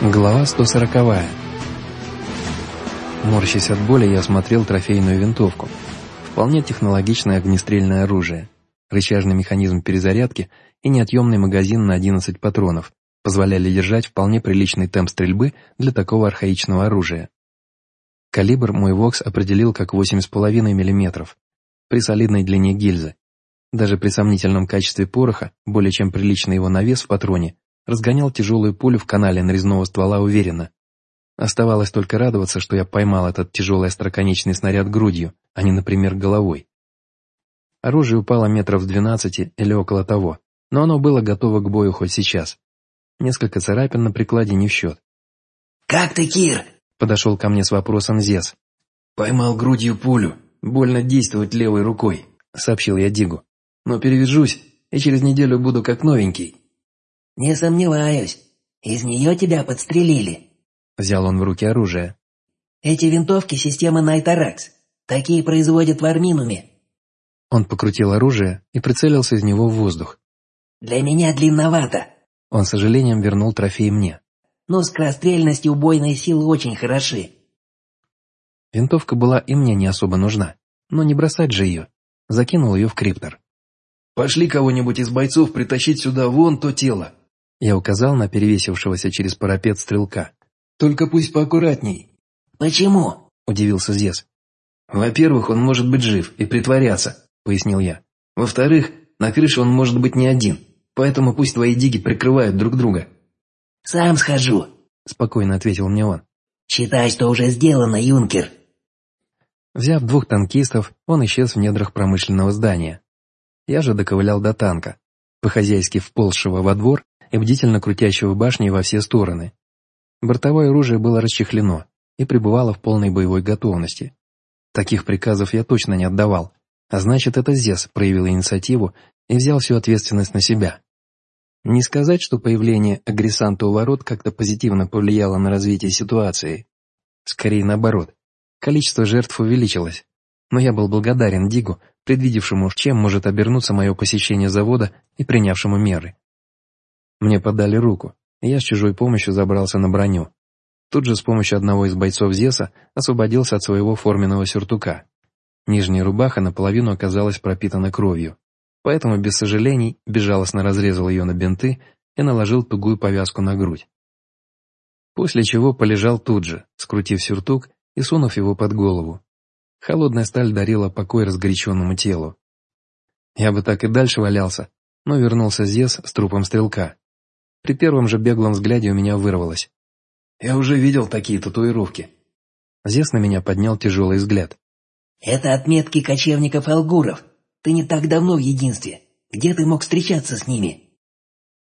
Глава 140. Морщась от боли, я осмотрел трофейную винтовку. Вполне технологичное огнестрельное оружие, рычажный механизм перезарядки и неотъемный магазин на 11 патронов позволяли держать вполне приличный темп стрельбы для такого архаичного оружия. Калибр мой ВОКС определил как 8,5 мм при солидной длине гильзы. Даже при сомнительном качестве пороха, более чем приличный его навес в патроне, разгонял тяжелую пулю в канале нарезного ствола уверенно. Оставалось только радоваться, что я поймал этот тяжелый остроконечный снаряд грудью, а не, например, головой. Оружие упало метров с двенадцати или около того, но оно было готово к бою хоть сейчас. Несколько царапин на прикладе не в счет. «Как ты, Кир?» — подошел ко мне с вопросом Зес. «Поймал грудью пулю. Больно действовать левой рукой», — сообщил я Дигу. «Но перевяжусь, и через неделю буду как новенький». «Не сомневаюсь. Из нее тебя подстрелили». Взял он в руки оружие. «Эти винтовки системы Найтаракс. Такие производят в Арминуме». Он покрутил оружие и прицелился из него в воздух. «Для меня длинновато». Он с сожалением вернул трофей мне. «Но скорострельность и убойные силы очень хороши». Винтовка была и мне не особо нужна, но не бросать же ее. Закинул ее в криптор. «Пошли кого-нибудь из бойцов притащить сюда вон то тело», я указал на перевесившегося через парапет стрелка. «Только пусть поаккуратней». «Почему?» – удивился Зес. «Во-первых, он может быть жив и притворяться», – пояснил я. «Во-вторых, на крыше он может быть не один, поэтому пусть твои диги прикрывают друг друга». «Сам схожу», – спокойно ответил мне он. «Считай, что уже сделано, юнкер». Взяв двух танкистов, он исчез в недрах промышленного здания. Я же доковылял до танка, по-хозяйски вползшего во двор и бдительно крутящего башни во все стороны. Бортовое оружие было расчехлено и пребывало в полной боевой готовности. Таких приказов я точно не отдавал, а значит, это Зес проявил инициативу и взял всю ответственность на себя. Не сказать, что появление агрессанта у ворот как-то позитивно повлияло на развитие ситуации. Скорее наоборот, количество жертв увеличилось. Но я был благодарен Дигу, предвидевшему, чем может обернуться мое посещение завода и принявшему меры. Мне подали руку, я с чужой помощью забрался на броню. Тут же с помощью одного из бойцов Зеса освободился от своего форменного сюртука. Нижняя рубаха наполовину оказалась пропитана кровью, поэтому без сожалений безжалостно разрезал ее на бинты и наложил тугую повязку на грудь. После чего полежал тут же, скрутив сюртук и сунув его под голову. Холодная сталь дарила покой разгоряченному телу. Я бы так и дальше валялся, но вернулся Зес с трупом стрелка. При первом же беглом взгляде у меня вырвалось. «Я уже видел такие татуировки». Зес на меня поднял тяжелый взгляд. «Это отметки кочевников-алгуров. Ты не так давно в единстве. Где ты мог встречаться с ними?»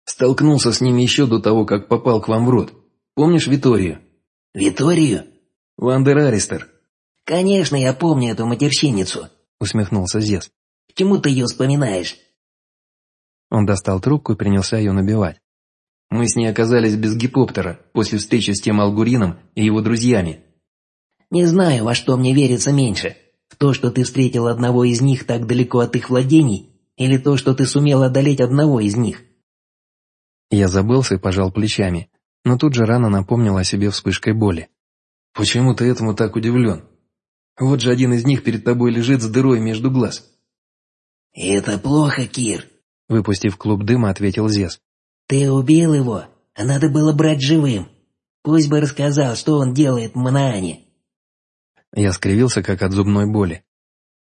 «Столкнулся с ними еще до того, как попал к вам в рот. Помнишь Виторию?» «Виторию?» «Вандер Аристер». «Конечно, я помню эту матерщинницу», — усмехнулся Зес. «К чему ты ее вспоминаешь?» Он достал трубку и принялся ее набивать. Мы с ней оказались без гипоптера после встречи с тем Алгурином и его друзьями. Не знаю, во что мне верится меньше. В то, что ты встретил одного из них так далеко от их владений, или то, что ты сумел одолеть одного из них. Я забылся и пожал плечами, но тут же рано напомнил о себе вспышкой боли. «Почему ты этому так удивлен? Вот же один из них перед тобой лежит с дырой между глаз». «Это плохо, Кир», — выпустив клуб дыма, ответил Зес. «Ты убил его, а надо было брать живым. Пусть бы рассказал, что он делает в Манаане». Я скривился, как от зубной боли.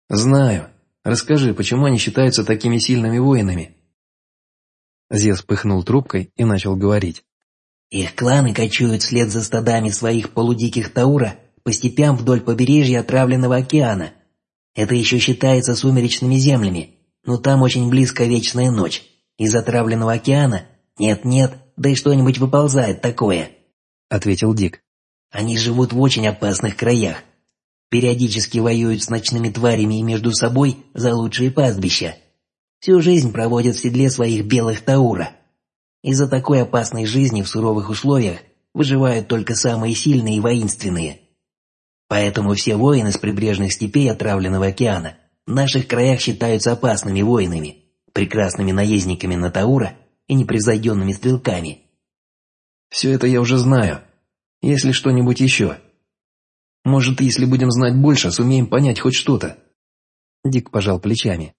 «Знаю. Расскажи, почему они считаются такими сильными воинами?» Зес пыхнул трубкой и начал говорить. «Их кланы кочуют вслед за стадами своих полудиких Таура по степям вдоль побережья отравленного океана. Это еще считается сумеречными землями, но там очень близко вечная ночь. Из отравленного океана «Нет-нет, да и что-нибудь выползает такое», — ответил Дик. «Они живут в очень опасных краях. Периодически воюют с ночными тварями и между собой за лучшие пастбища. Всю жизнь проводят в седле своих белых Таура. Из-за такой опасной жизни в суровых условиях выживают только самые сильные и воинственные. Поэтому все воины с прибрежных степей отравленного океана в наших краях считаются опасными воинами, прекрасными наездниками на Таура — и непревзойденными стрелками. Все это я уже знаю. Если что-нибудь еще. Может, если будем знать больше, сумеем понять хоть что-то». Дик пожал плечами.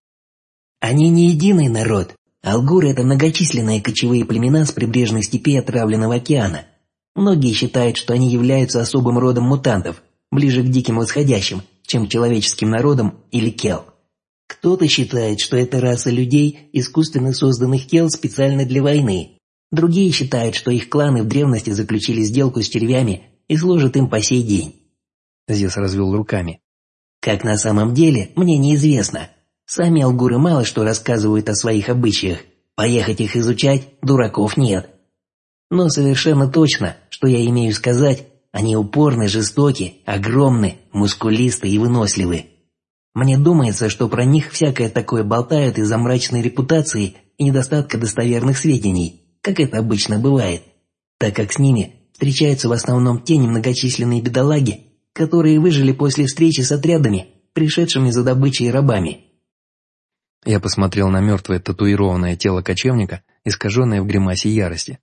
«Они не единый народ. Алгуры – это многочисленные кочевые племена с прибрежных степей отравленного океана. Многие считают, что они являются особым родом мутантов, ближе к диким восходящим, чем человеческим народам или кел. Кто-то считает, что это раса людей, искусственно созданных кел специально для войны. Другие считают, что их кланы в древности заключили сделку с червями и служат им по сей день. Зес развел руками. Как на самом деле, мне неизвестно. Сами алгуры мало что рассказывают о своих обычаях. Поехать их изучать дураков нет. Но совершенно точно, что я имею сказать, они упорны, жестоки, огромны, мускулисты и выносливы. Мне думается, что про них всякое такое болтают из-за мрачной репутации и недостатка достоверных сведений, как это обычно бывает, так как с ними встречаются в основном те немногочисленные бедолаги, которые выжили после встречи с отрядами, пришедшими за добычей рабами. Я посмотрел на мертвое татуированное тело кочевника, искаженное в гримасе ярости.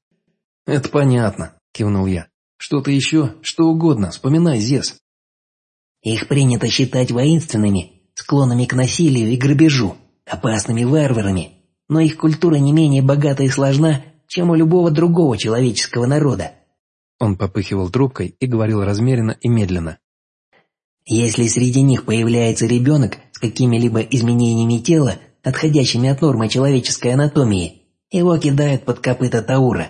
«Это понятно», — кивнул я. «Что-то еще? Что угодно. Вспоминай, Зес». «Их принято считать воинственными, склонными к насилию и грабежу, опасными варварами, но их культура не менее богата и сложна, чем у любого другого человеческого народа». Он попыхивал трубкой и говорил размеренно и медленно. «Если среди них появляется ребенок с какими-либо изменениями тела, отходящими от нормы человеческой анатомии, его кидают под копыта Таура.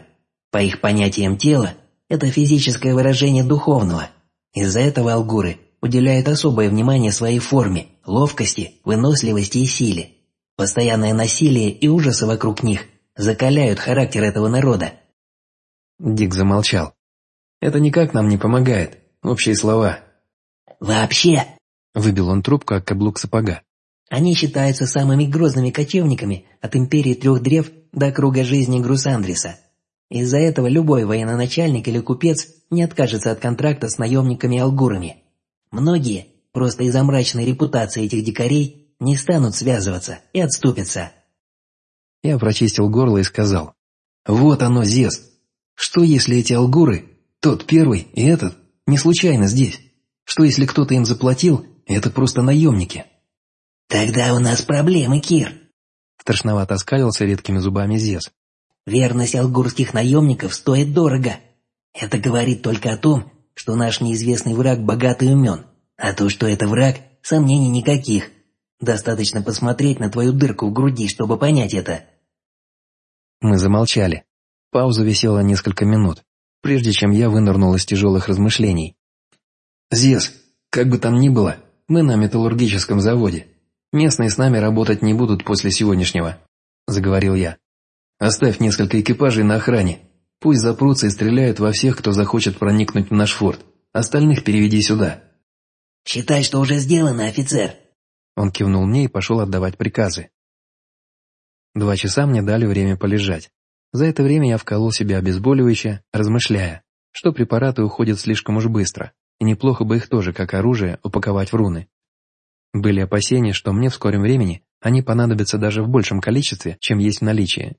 По их понятиям тела, это физическое выражение духовного. Из-за этого алгуры уделяют особое внимание своей форме, ловкости, выносливости и силе. Постоянное насилие и ужасы вокруг них закаляют характер этого народа. Дик замолчал. «Это никак нам не помогает. Общие слова». «Вообще!» – выбил он трубку от каблук сапога. Они считаются самыми грозными кочевниками от империи трех древ до круга жизни Грусандриса. Из-за этого любой военачальник или купец не откажется от контракта с наемниками-алгурами. Многие, просто из-за мрачной репутации этих дикарей, не станут связываться и отступятся. Я прочистил горло и сказал. «Вот оно, Зес! Что если эти алгуры, тот первый и этот, не случайно здесь? Что если кто-то им заплатил, и это просто наемники?» «Тогда у нас проблемы, Кир!» Страшновато оскалился редкими зубами Зес. «Верность алгурских наемников стоит дорого. Это говорит только о том, что наш неизвестный враг богат и умен, а то, что это враг, сомнений никаких. Достаточно посмотреть на твою дырку в груди, чтобы понять это». Мы замолчали. Пауза висела несколько минут, прежде чем я вынырнул из тяжелых размышлений. «Зес, как бы там ни было, мы на металлургическом заводе. Местные с нами работать не будут после сегодняшнего», – заговорил я. «Оставь несколько экипажей на охране. Пусть запрутся и стреляют во всех, кто захочет проникнуть в наш форт. Остальных переведи сюда». «Считай, что уже сделано, офицер». Он кивнул мне и пошел отдавать приказы. Два часа мне дали время полежать. За это время я вколол себе обезболивающее, размышляя, что препараты уходят слишком уж быстро, и неплохо бы их тоже, как оружие, упаковать в руны. Были опасения, что мне в скором времени они понадобятся даже в большем количестве, чем есть в наличии.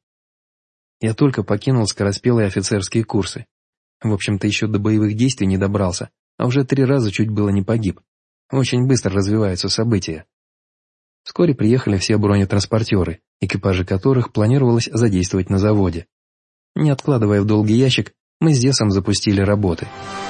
Я только покинул скороспелые офицерские курсы. В общем-то, еще до боевых действий не добрался, а уже три раза чуть было не погиб. Очень быстро развиваются события. Вскоре приехали все бронетранспортеры, экипажи которых планировалось задействовать на заводе. Не откладывая в долгий ящик, мы с Десом запустили работы –